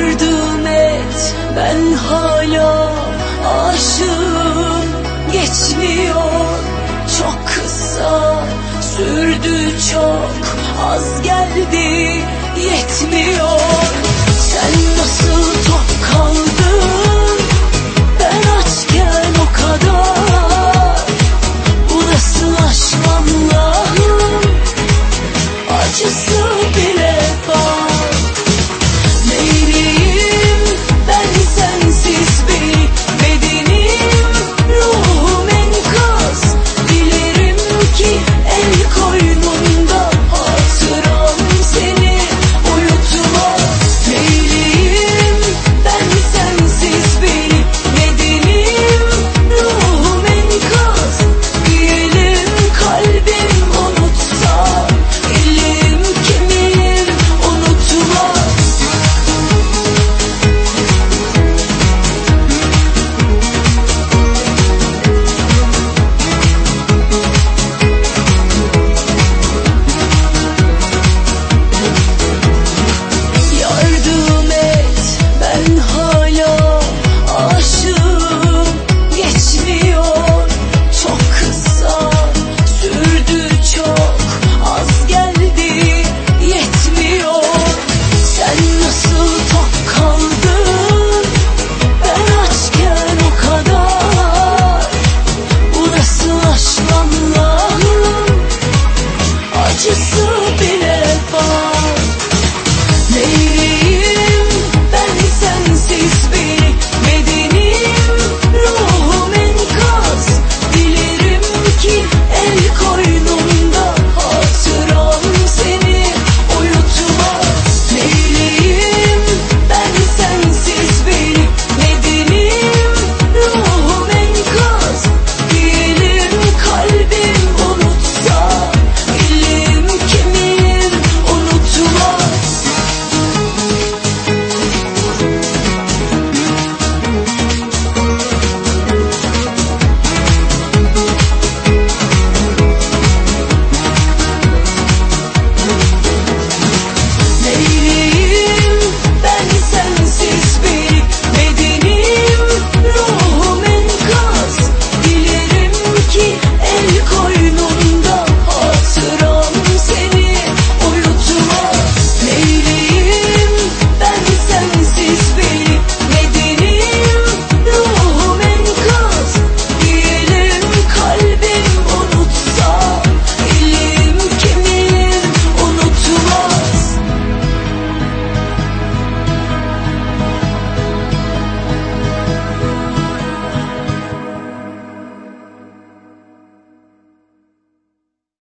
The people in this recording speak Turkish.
Yardım et ben hala aşığım. Geçmiyor çok kısa sürdü çok az geldi yetmiyor you see?